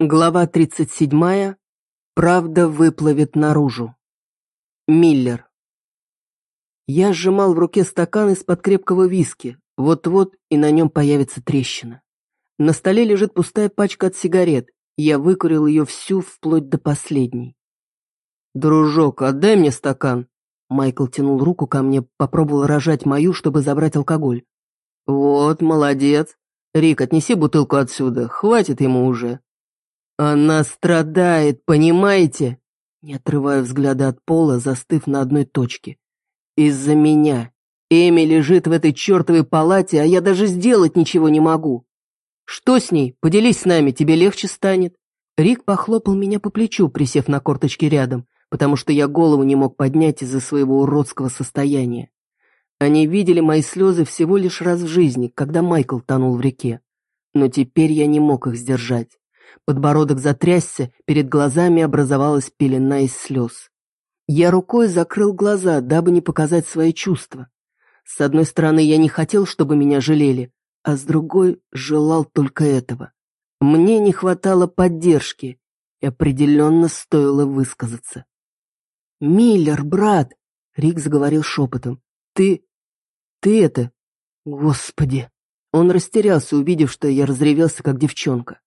Глава 37. Правда выплывет наружу. Миллер. Я сжимал в руке стакан из-под крепкого виски. Вот-вот и на нем появится трещина. На столе лежит пустая пачка от сигарет. Я выкурил ее всю, вплоть до последней. «Дружок, отдай мне стакан». Майкл тянул руку ко мне, попробовал рожать мою, чтобы забрать алкоголь. «Вот, молодец. Рик, отнеси бутылку отсюда, хватит ему уже». «Она страдает, понимаете?» Не отрывая взгляда от пола, застыв на одной точке. «Из-за меня. Эми лежит в этой чертовой палате, а я даже сделать ничего не могу. Что с ней? Поделись с нами, тебе легче станет». Рик похлопал меня по плечу, присев на корточки рядом, потому что я голову не мог поднять из-за своего уродского состояния. Они видели мои слезы всего лишь раз в жизни, когда Майкл тонул в реке. Но теперь я не мог их сдержать. Подбородок затрясся, перед глазами образовалась пелена из слез. Я рукой закрыл глаза, дабы не показать свои чувства. С одной стороны, я не хотел, чтобы меня жалели, а с другой желал только этого. Мне не хватало поддержки, и определенно стоило высказаться. «Миллер, брат!» — Рик заговорил шепотом. «Ты... ты это... Господи!» Он растерялся, увидев, что я разревелся, как девчонка.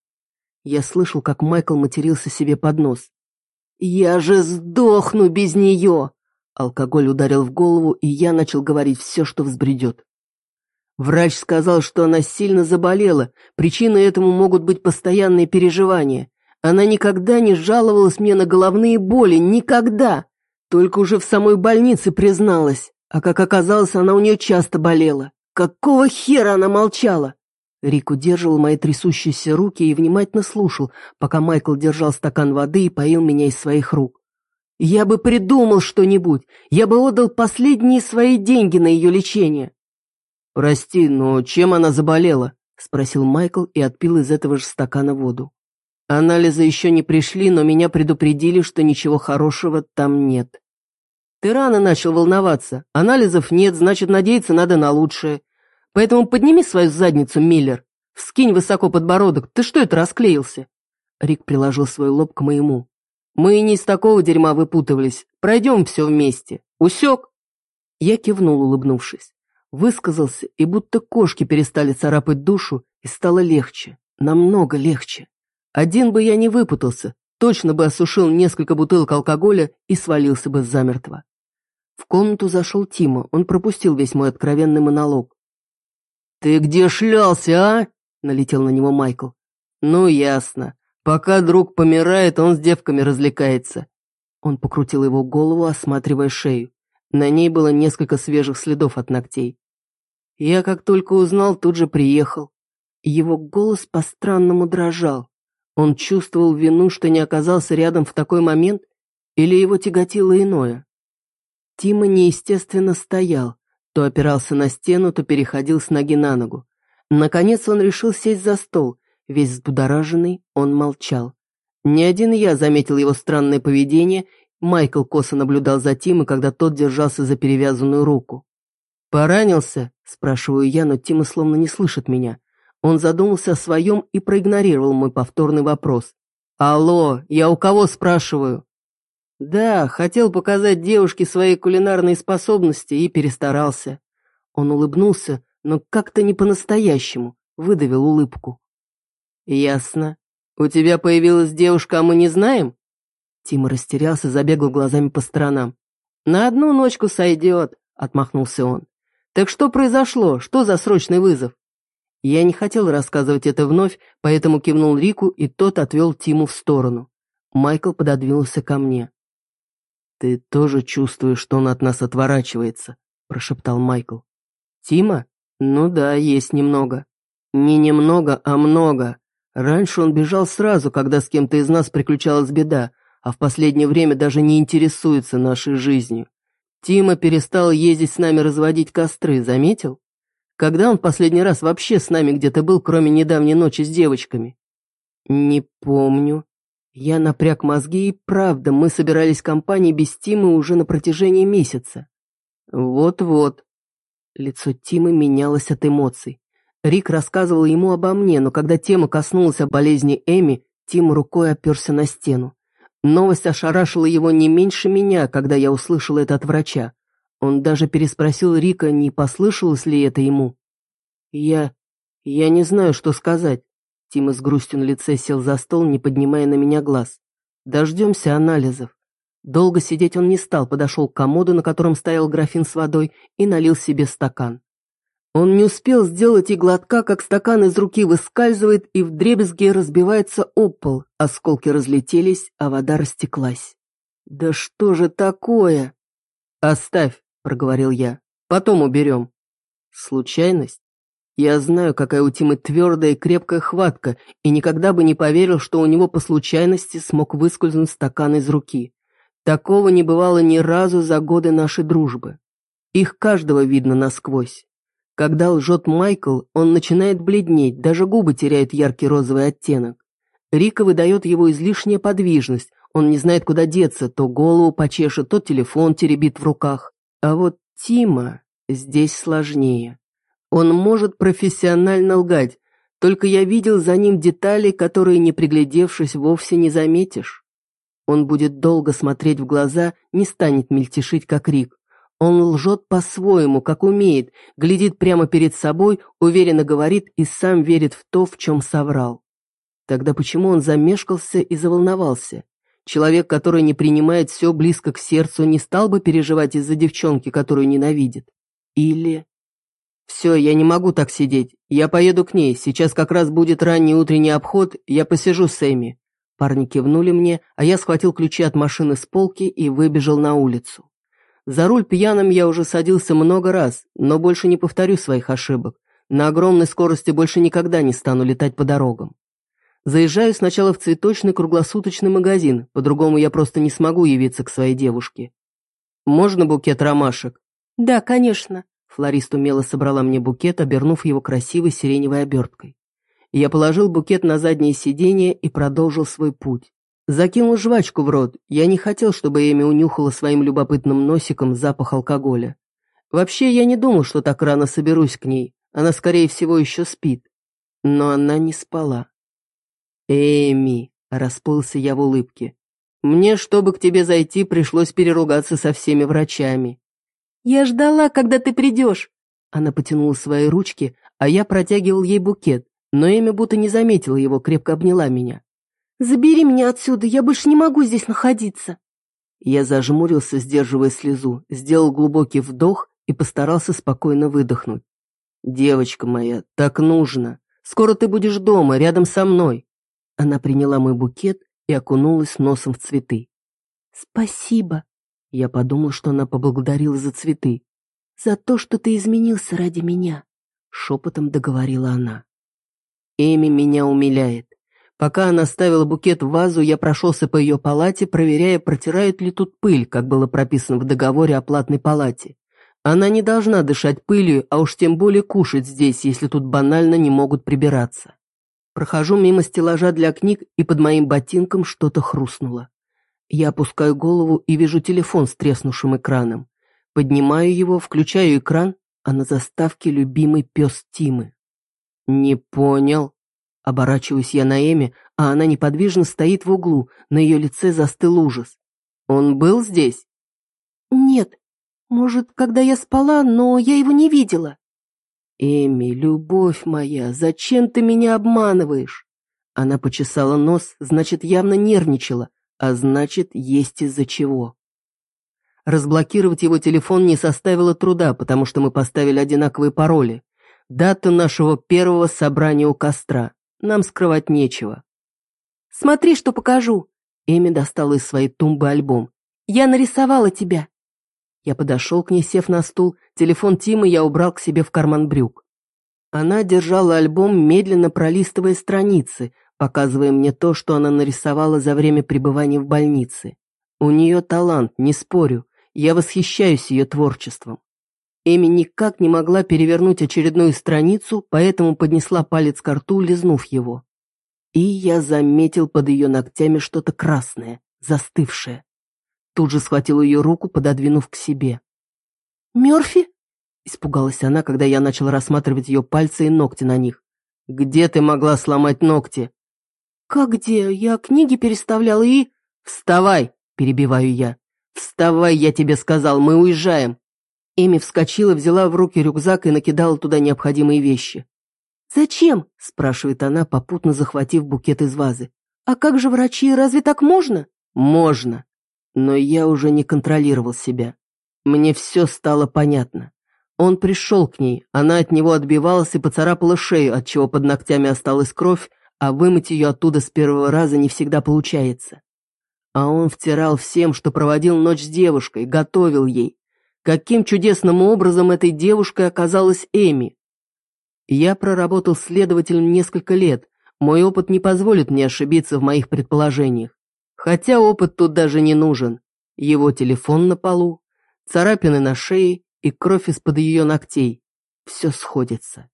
Я слышал, как Майкл матерился себе под нос. «Я же сдохну без нее!» Алкоголь ударил в голову, и я начал говорить все, что взбредет. Врач сказал, что она сильно заболела, причиной этому могут быть постоянные переживания. Она никогда не жаловалась мне на головные боли, никогда. Только уже в самой больнице призналась. А как оказалось, она у нее часто болела. Какого хера она молчала? Рик удерживал мои трясущиеся руки и внимательно слушал, пока Майкл держал стакан воды и поил меня из своих рук. «Я бы придумал что-нибудь. Я бы отдал последние свои деньги на ее лечение». «Прости, но чем она заболела?» — спросил Майкл и отпил из этого же стакана воду. «Анализы еще не пришли, но меня предупредили, что ничего хорошего там нет». «Ты рано начал волноваться. Анализов нет, значит, надеяться надо на лучшее. Поэтому подними свою задницу, Миллер. Вскинь высоко подбородок. Ты что это расклеился?» Рик приложил свой лоб к моему. «Мы не из такого дерьма выпутывались. Пройдем все вместе. Усек?» Я кивнул, улыбнувшись. Высказался, и будто кошки перестали царапать душу, и стало легче. Намного легче. Один бы я не выпутался, точно бы осушил несколько бутылок алкоголя и свалился бы замертво. В комнату зашел Тима, он пропустил весь мой откровенный монолог. «Ты где шлялся, а?» — налетел на него Майкл. «Ну, ясно. Пока друг помирает, он с девками развлекается». Он покрутил его голову, осматривая шею. На ней было несколько свежих следов от ногтей. Я, как только узнал, тут же приехал. Его голос по-странному дрожал. Он чувствовал вину, что не оказался рядом в такой момент, или его тяготило иное. Тима неестественно стоял, то опирался на стену, то переходил с ноги на ногу. Наконец он решил сесть за стол. Весь взбудораженный, он молчал. Не один я заметил его странное поведение, Майкл косо наблюдал за Тимой, когда тот держался за перевязанную руку. «Поранился?» – спрашиваю я, но Тима словно не слышит меня. Он задумался о своем и проигнорировал мой повторный вопрос. «Алло, я у кого спрашиваю?» Да, хотел показать девушке свои кулинарные способности и перестарался. Он улыбнулся, но как-то не по-настоящему, выдавил улыбку. Ясно. У тебя появилась девушка, а мы не знаем? Тима растерялся, забегал глазами по сторонам. На одну ночку сойдет, отмахнулся он. Так что произошло? Что за срочный вызов? Я не хотел рассказывать это вновь, поэтому кивнул Рику, и тот отвел Тиму в сторону. Майкл пододвинулся ко мне. «Ты тоже чувствуешь, что он от нас отворачивается», – прошептал Майкл. «Тима? Ну да, есть немного. Не немного, а много. Раньше он бежал сразу, когда с кем-то из нас приключалась беда, а в последнее время даже не интересуется нашей жизнью. Тима перестал ездить с нами разводить костры, заметил? Когда он последний раз вообще с нами где-то был, кроме недавней ночи с девочками? Не помню. Я напряг мозги, и правда, мы собирались компанией без Тимы уже на протяжении месяца. Вот-вот. Лицо Тимы менялось от эмоций. Рик рассказывал ему обо мне, но когда тема коснулась болезни Эми, Тим рукой оперся на стену. Новость ошарашила его не меньше меня, когда я услышал это от врача. Он даже переспросил Рика, не послышалось ли это ему. Я... я не знаю, что сказать. Тима с грустью на лице сел за стол, не поднимая на меня глаз. Дождемся анализов. Долго сидеть он не стал, подошел к комоду, на котором стоял графин с водой, и налил себе стакан. Он не успел сделать и глотка, как стакан из руки выскальзывает и вдребезги разбивается об пол. Осколки разлетелись, а вода растеклась. «Да что же такое?» «Оставь», — проговорил я. «Потом уберем». «Случайность?» Я знаю, какая у Тимы твердая и крепкая хватка, и никогда бы не поверил, что у него по случайности смог выскользнуть стакан из руки. Такого не бывало ни разу за годы нашей дружбы. Их каждого видно насквозь. Когда лжет Майкл, он начинает бледнеть, даже губы теряют яркий розовый оттенок. Рика выдает его излишняя подвижность, он не знает, куда деться, то голову почешет, то телефон теребит в руках. А вот Тима здесь сложнее. Он может профессионально лгать, только я видел за ним детали, которые, не приглядевшись, вовсе не заметишь. Он будет долго смотреть в глаза, не станет мельтешить, как Рик. Он лжет по-своему, как умеет, глядит прямо перед собой, уверенно говорит и сам верит в то, в чем соврал. Тогда почему он замешкался и заволновался? Человек, который не принимает все близко к сердцу, не стал бы переживать из-за девчонки, которую ненавидит. Или... «Все, я не могу так сидеть. Я поеду к ней. Сейчас как раз будет ранний утренний обход. Я посижу с Эми». Парни кивнули мне, а я схватил ключи от машины с полки и выбежал на улицу. За руль пьяным я уже садился много раз, но больше не повторю своих ошибок. На огромной скорости больше никогда не стану летать по дорогам. Заезжаю сначала в цветочный круглосуточный магазин, по-другому я просто не смогу явиться к своей девушке. «Можно букет ромашек?» «Да, конечно». Флорист умело собрала мне букет, обернув его красивой сиреневой оберткой. Я положил букет на заднее сиденье и продолжил свой путь. Закинул жвачку в рот. Я не хотел, чтобы Эми унюхала своим любопытным носиком запах алкоголя. Вообще, я не думал, что так рано соберусь к ней. Она, скорее всего, еще спит. Но она не спала. «Эми», — расплылся я в улыбке, — «мне, чтобы к тебе зайти, пришлось переругаться со всеми врачами». «Я ждала, когда ты придешь». Она потянула свои ручки, а я протягивал ей букет, но Эми будто не заметила его, крепко обняла меня. Забери меня отсюда, я больше не могу здесь находиться. Я зажмурился, сдерживая слезу, сделал глубокий вдох и постарался спокойно выдохнуть. «Девочка моя, так нужно. Скоро ты будешь дома, рядом со мной». Она приняла мой букет и окунулась носом в цветы. «Спасибо». Я подумал, что она поблагодарила за цветы. «За то, что ты изменился ради меня», — шепотом договорила она. Эми меня умиляет. Пока она ставила букет в вазу, я прошелся по ее палате, проверяя, протирает ли тут пыль, как было прописано в договоре о платной палате. Она не должна дышать пылью, а уж тем более кушать здесь, если тут банально не могут прибираться. Прохожу мимо стеллажа для книг, и под моим ботинком что-то хрустнуло. Я опускаю голову и вижу телефон с треснувшим экраном. Поднимаю его, включаю экран, а на заставке любимый пес Тимы. «Не понял», Оборачиваюсь я на Эми, а она неподвижно стоит в углу, на ее лице застыл ужас. «Он был здесь?» «Нет. Может, когда я спала, но я его не видела». «Эми, любовь моя, зачем ты меня обманываешь?» Она почесала нос, значит, явно нервничала, а значит, есть из-за чего. Разблокировать его телефон не составило труда, потому что мы поставили одинаковые пароли. Дата нашего первого собрания у костра. Нам скрывать нечего. «Смотри, что покажу!» Эми достала из своей тумбы альбом. «Я нарисовала тебя!» Я подошел к ней, сев на стул. Телефон Тимы я убрал к себе в карман брюк. Она держала альбом, медленно пролистывая страницы, показывая мне то, что она нарисовала за время пребывания в больнице. У нее талант, не спорю. Я восхищаюсь ее творчеством. Эми никак не могла перевернуть очередную страницу, поэтому поднесла палец к рту, лизнув его. И я заметил под ее ногтями что-то красное, застывшее. Тут же схватил ее руку, пододвинув к себе. «Мёрфи?» — испугалась она, когда я начал рассматривать ее пальцы и ногти на них. «Где ты могла сломать ногти?» «Как где? Я книги переставляла и...» «Вставай!» – перебиваю я. «Вставай, я тебе сказал, мы уезжаем!» Эми вскочила, взяла в руки рюкзак и накидала туда необходимые вещи. «Зачем?» – спрашивает она, попутно захватив букет из вазы. «А как же врачи, разве так можно?» «Можно. Но я уже не контролировал себя. Мне все стало понятно. Он пришел к ней, она от него отбивалась и поцарапала шею, отчего под ногтями осталась кровь, а вымыть ее оттуда с первого раза не всегда получается. А он втирал всем, что проводил ночь с девушкой, готовил ей. Каким чудесным образом этой девушкой оказалась Эми? Я проработал следователем несколько лет, мой опыт не позволит мне ошибиться в моих предположениях. Хотя опыт тут даже не нужен. Его телефон на полу, царапины на шее и кровь из-под ее ногтей. Все сходится.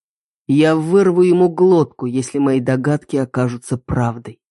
Я вырву ему глотку, если мои догадки окажутся правдой.